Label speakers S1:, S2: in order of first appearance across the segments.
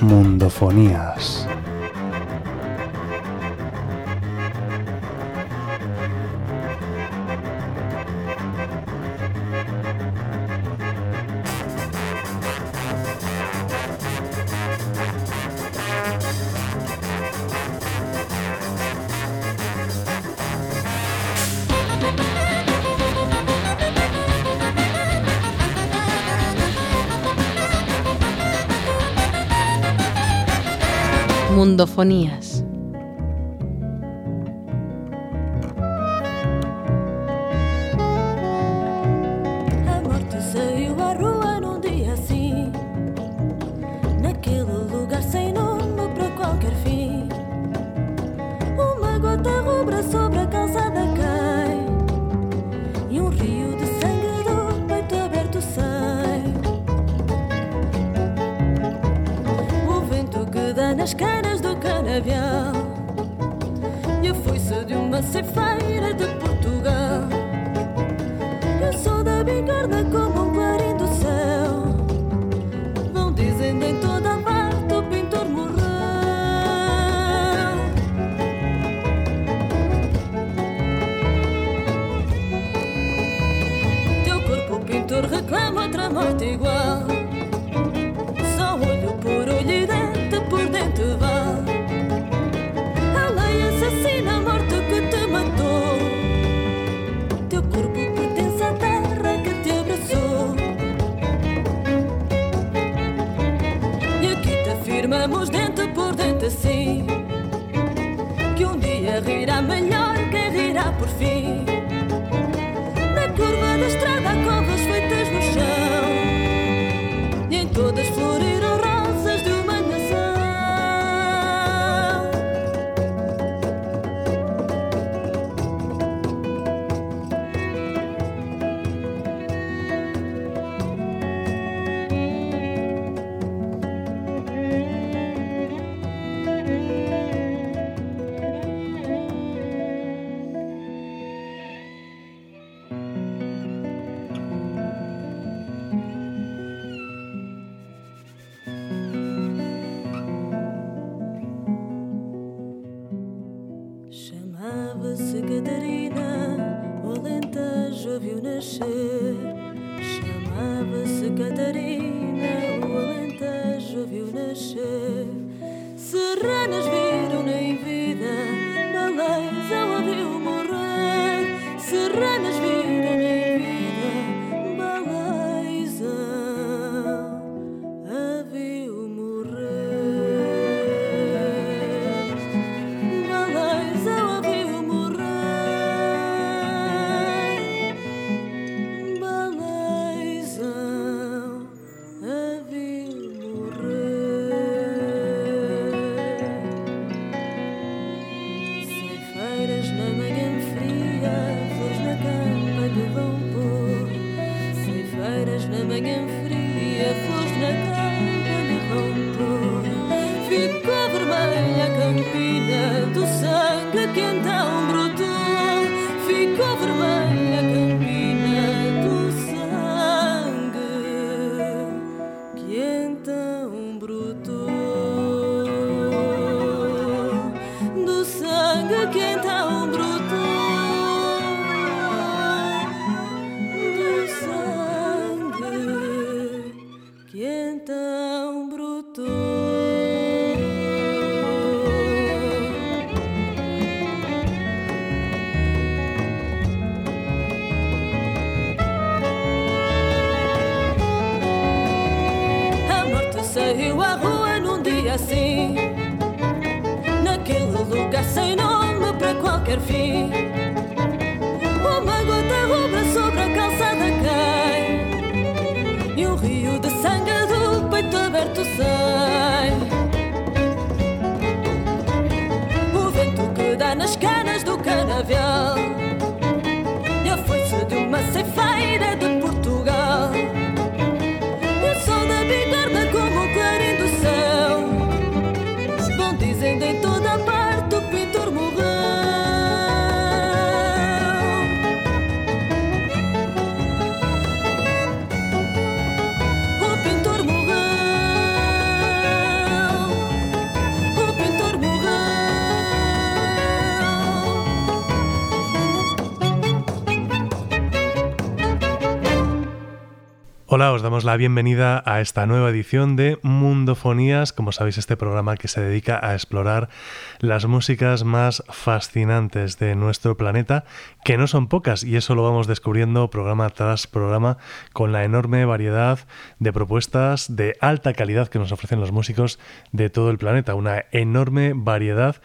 S1: Mundofonías.
S2: Mundofonías.
S3: firmamos dente por dente assim. Que um dia rirá melhor quem rirá por fim. flores na manhã fria, flores na calma de rompor. Ficou vermelha a campina do sangue que então
S1: Hola, os damos la bienvenida a esta nueva edición de Mundofonías, como sabéis este programa que se dedica a explorar las músicas más fascinantes de nuestro planeta, que no son pocas y eso lo vamos descubriendo programa tras programa con la enorme variedad de propuestas de alta calidad que nos ofrecen los músicos de todo el planeta, una enorme variedad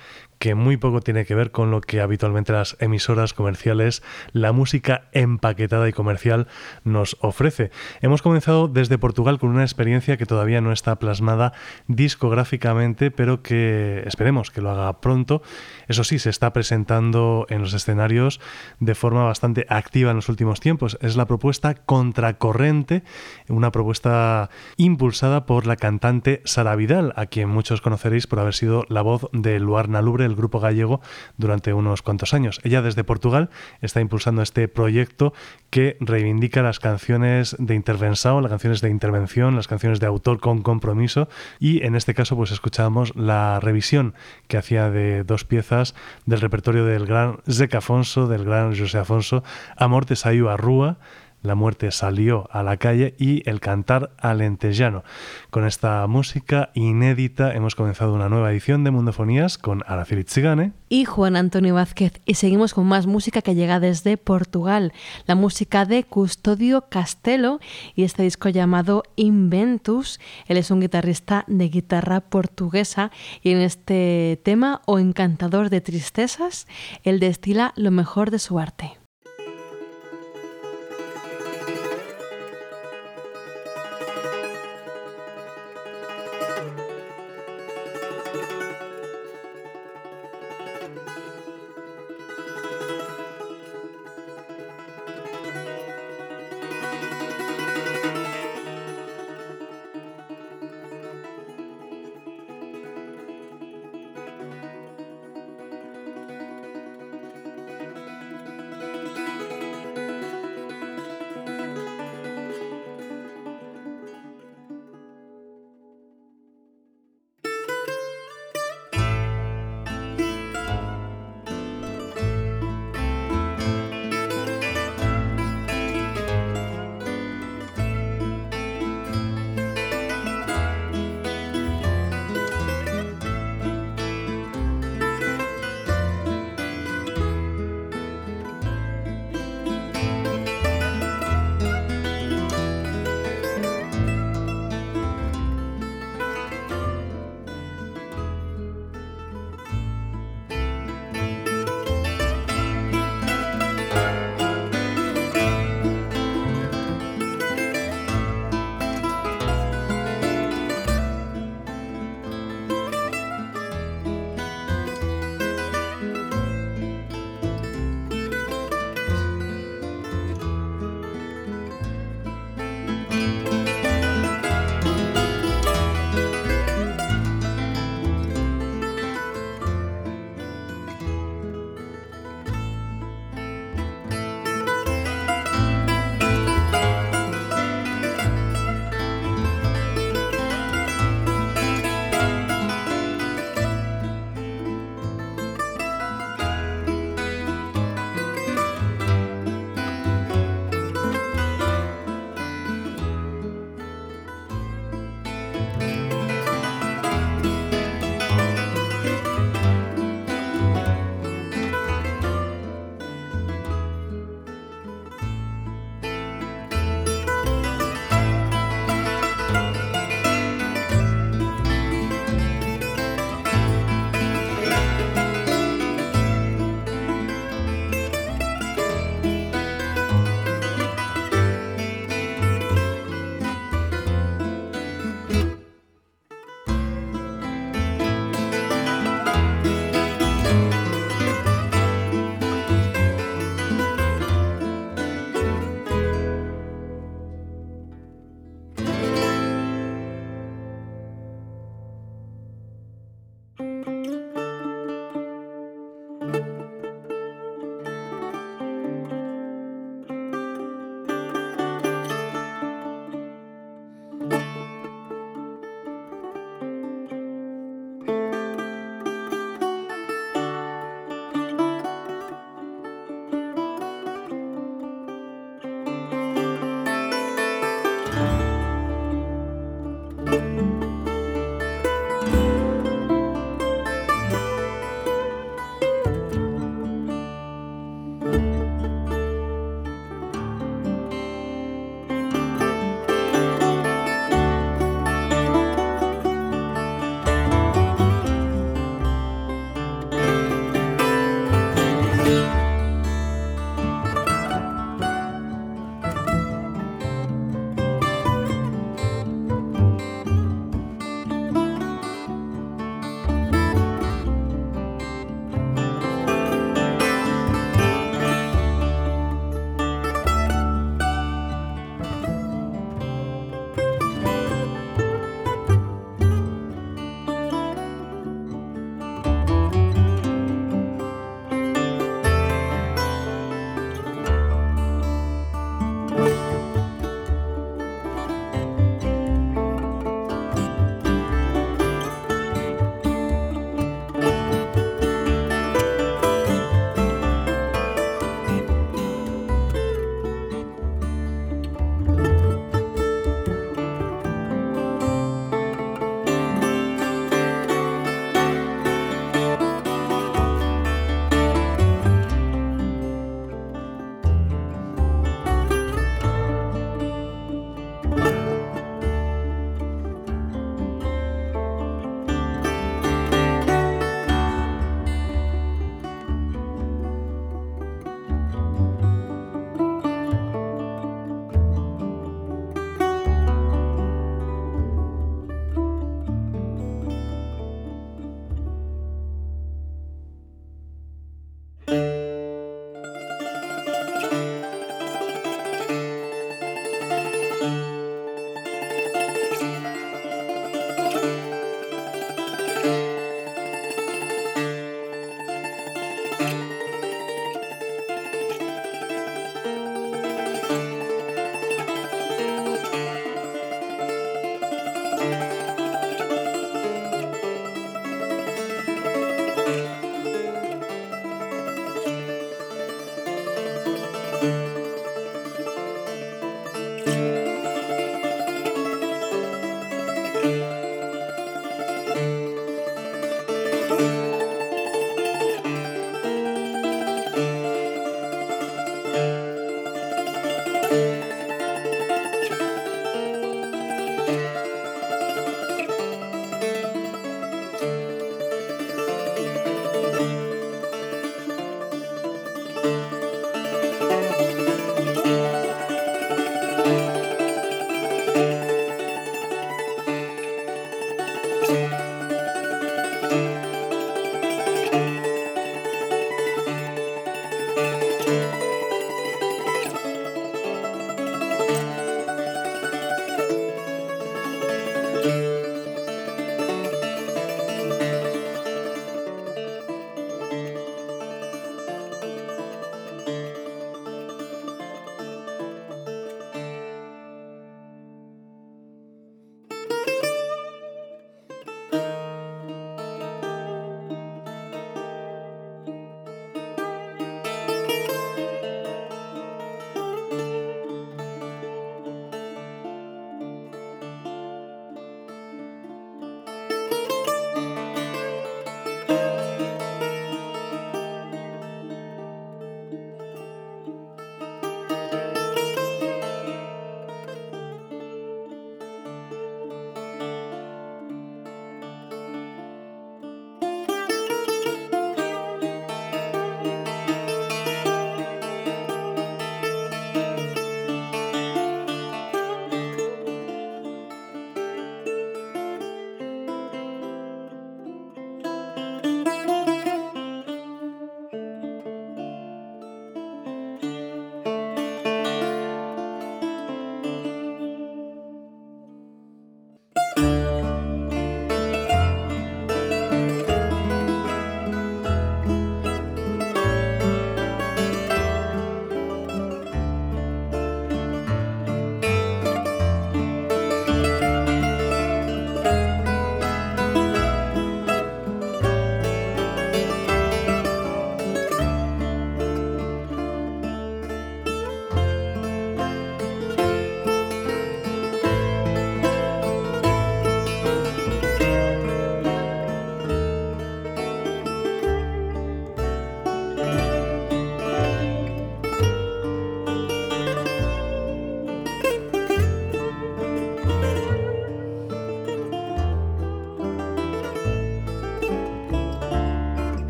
S1: que muy poco tiene que ver con lo que habitualmente las emisoras comerciales, la música empaquetada y comercial nos ofrece. Hemos comenzado desde Portugal con una experiencia que todavía no está plasmada discográficamente, pero que esperemos que lo haga pronto. Eso sí, se está presentando en los escenarios de forma bastante activa en los últimos tiempos. Es la propuesta Contracorrente, una propuesta impulsada por la cantante Sara Vidal, a quien muchos conoceréis por haber sido la voz de Luar Lubre, grupo gallego durante unos cuantos años. Ella desde Portugal está impulsando este proyecto que reivindica las canciones de intervención, las canciones de intervención, las canciones de autor con compromiso y en este caso pues escuchamos la revisión que hacía de dos piezas del repertorio del gran Zeca Afonso, del gran José Afonso, Amor saiu a rúa, la muerte salió a la calle y el cantar alentellano. Con esta música inédita hemos comenzado una nueva edición de Mundofonías con Araceli Tzigane
S2: y Juan Antonio Vázquez y seguimos con más música que llega desde Portugal, la música de Custodio Castelo y este disco llamado Inventus. Él es un guitarrista de guitarra portuguesa y en este tema o encantador de tristezas, él destila lo mejor de su arte.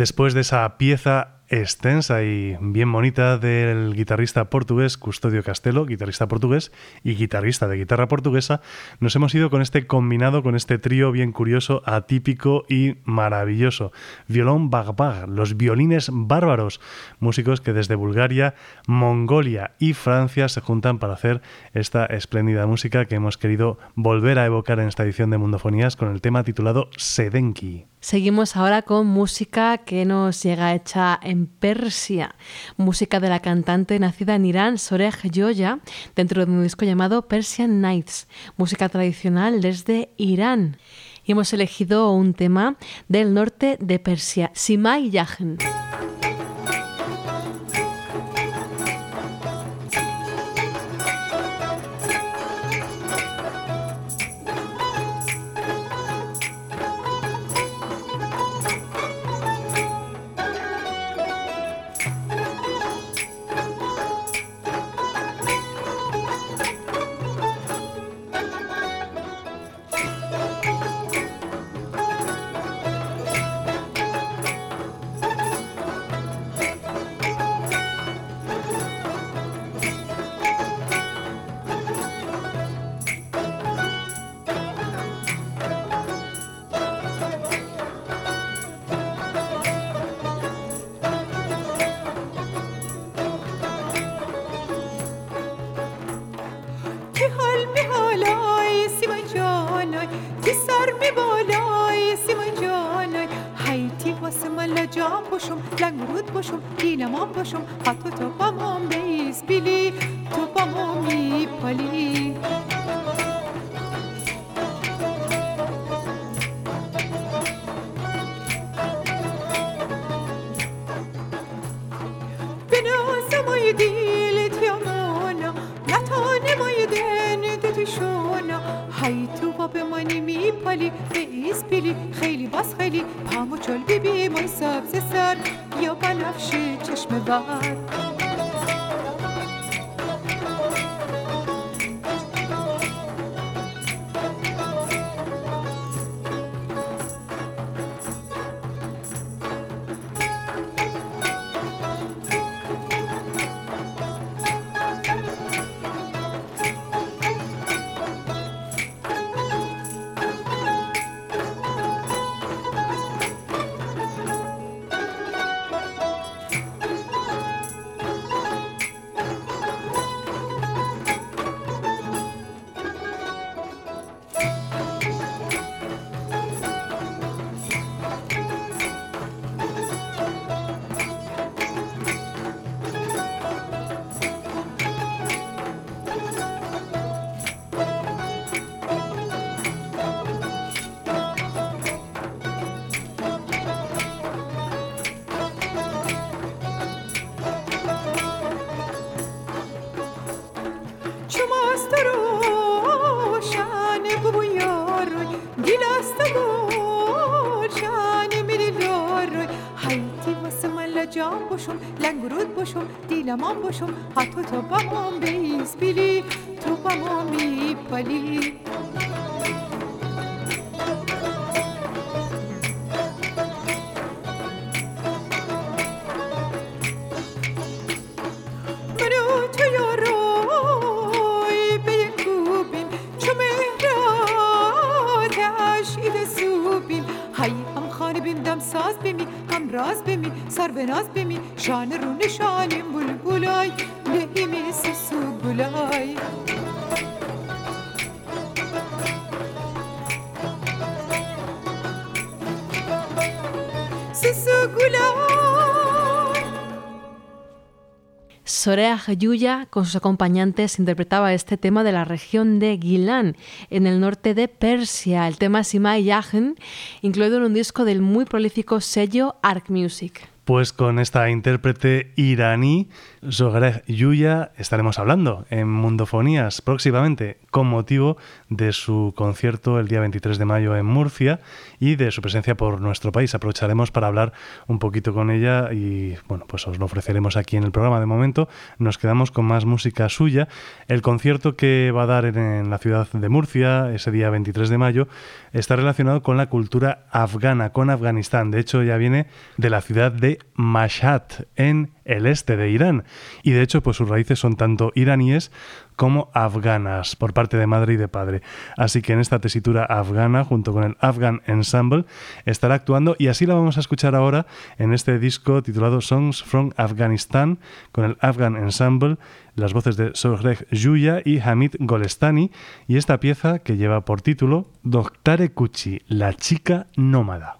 S1: Después de esa pieza extensa y bien bonita del guitarrista portugués Custodio Castelo, guitarrista portugués y guitarrista de guitarra portuguesa, nos hemos ido con este combinado, con este trío bien curioso, atípico y maravilloso. Violón Bagbag, los violines bárbaros, músicos que desde Bulgaria, Mongolia y Francia se juntan para hacer esta espléndida música que hemos querido volver a evocar en esta edición de Mundofonías con el tema titulado Sedenki.
S2: Seguimos ahora con música que nos llega hecha en Persia, música de la cantante nacida en Irán, Sorej Joya, dentro de un disco llamado Persian Nights, música tradicional desde Irán. Y hemos elegido un tema del norte de Persia, Simai Yahen.
S4: لجام باشم لنگرود باشم دیلمان باشم حتی تو بامام بیس بیلی تو بامام میپالی به منی میپالی بیس بیلی خیلی باز خیلی پامو چل بیبی مای سبز سر. یا بنفش چشم بر دلم باشم لنگرود باشم دیلمان باشم حتی تا بمان بیس بیلی تو بمان بی پلی بیمی شان رو نشانیم بلبلای لحیم سسو گلای سسو گلای
S2: Sorea Yuya, con sus acompañantes, interpretaba este tema de la región de Gilan, en el norte de Persia. El tema Simai Yahen, incluido en un disco del muy prolífico sello Arc Music.
S1: Pues con esta intérprete iraní, Zohreh Yuya, estaremos hablando en Mundofonías próximamente con motivo de su concierto el día 23 de mayo en Murcia y de su presencia por nuestro país. Aprovecharemos para hablar un poquito con ella y bueno, pues os lo ofreceremos aquí en el programa. De momento nos quedamos con más música suya. El concierto que va a dar en, en la ciudad de Murcia ese día 23 de mayo está relacionado con la cultura afgana, con Afganistán. De hecho, ya viene de la ciudad de Mashhad, en el este de Irán. Y de hecho, pues sus raíces son tanto iraníes como afganas, por parte de madre y de padre. Así que en esta tesitura afgana, junto con el Afghan Ensemble, estará actuando y así la vamos a escuchar ahora en este disco titulado Songs from Afghanistan, con el Afghan Ensemble, las voces de Sohreh Yuya y Hamid Golestani, y esta pieza que lleva por título Doctare Kuchi, la chica nómada.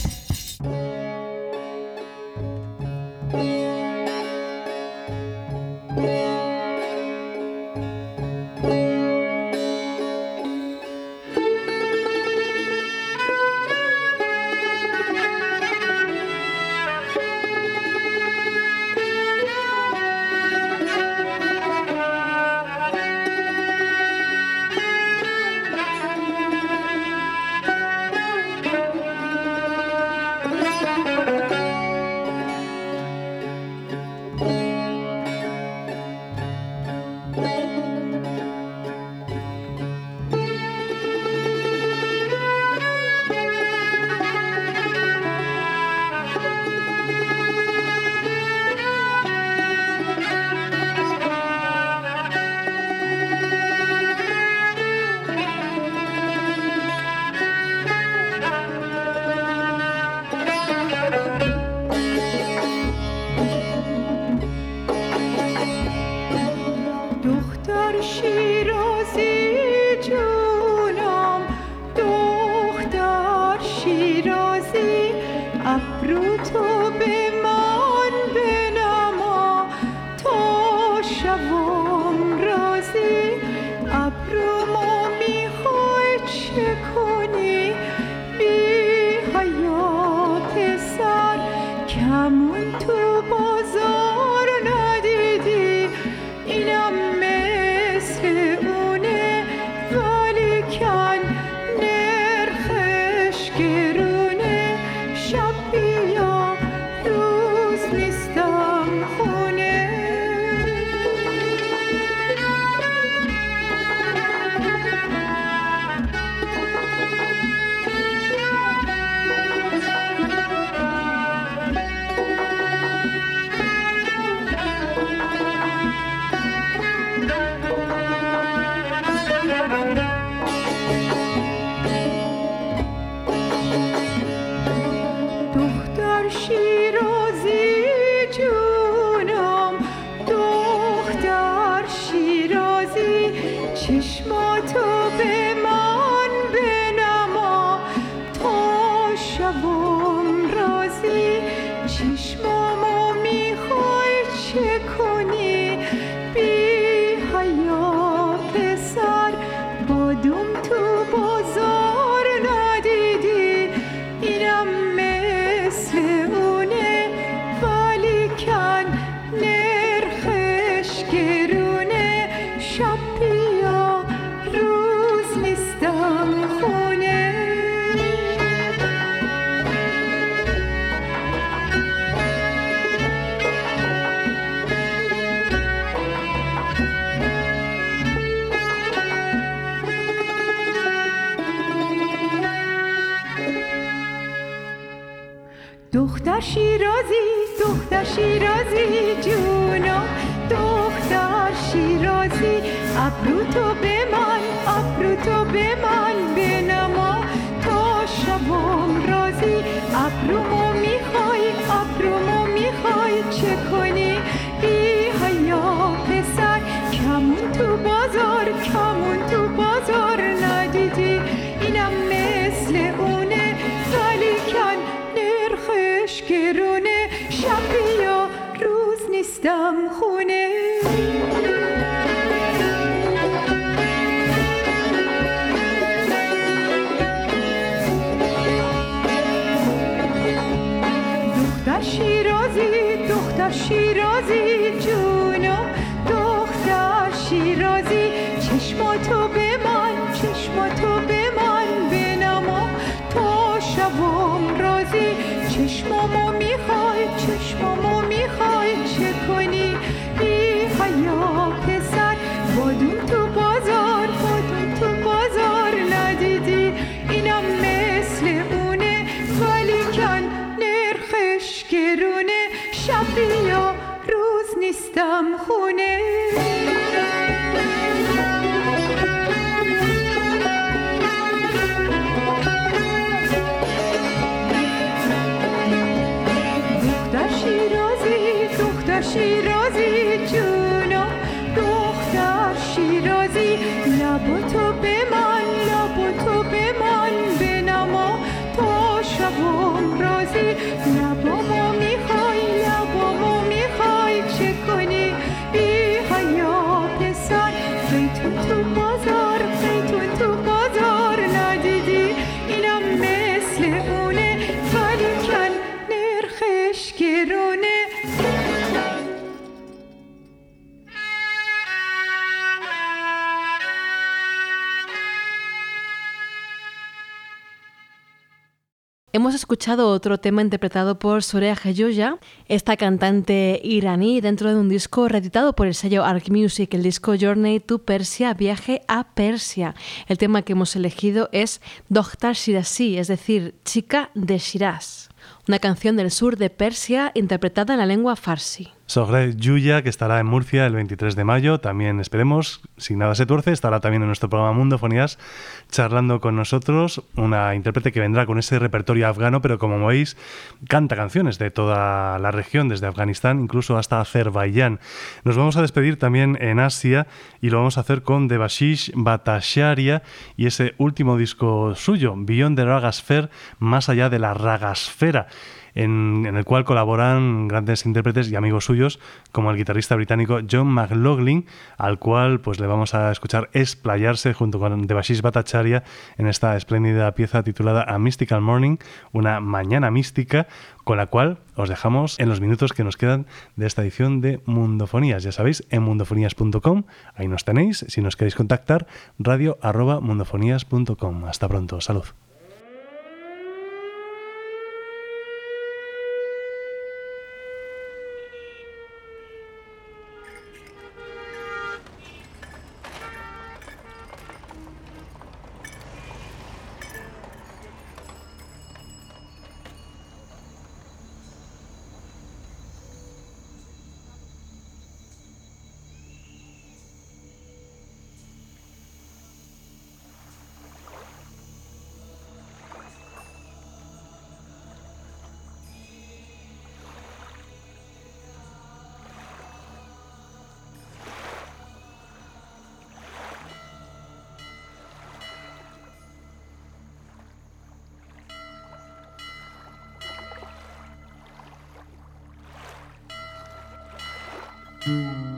S4: Çeşme și roziciu دختر شیرازی جونو دختر شیرازی چشماتو
S2: Hemos escuchado otro tema interpretado por Sorea Geyoya, esta cantante iraní, dentro de un disco reeditado por el sello Arc Music, el disco Journey to Persia, Viaje a Persia. El tema que hemos elegido es Dokhtar Shirazi, es decir, Chica de Shiraz, una canción del sur de Persia interpretada en la lengua farsi.
S1: Sogre Yuya, que estará en Murcia el 23 de mayo. También esperemos, si nada se tuerce, estará también en nuestro programa Mundofonías charlando con nosotros. Una intérprete que vendrá con ese repertorio afgano, pero como veis, canta canciones de toda la región, desde Afganistán incluso hasta Azerbaiyán. Nos vamos a despedir también en Asia y lo vamos a hacer con Devashish Bhattacharya y ese último disco suyo, Beyond the Ragasphere, más allá de la ragasfera en, el cual colaboran grandes intérpretes y amigos suyos, como el guitarrista británico John McLaughlin, al cual pues le vamos a escuchar explayarse junto con Devashish Bhattacharya en esta espléndida pieza titulada A Mystical Morning, una mañana mística, con la cual os dejamos en los minutos que nos quedan de esta edición de Mundofonías. Ya sabéis, en mundofonías.com, ahí nos tenéis. Si nos queréis contactar, radio arroba mundofonías.com. Hasta pronto, salud.
S3: Música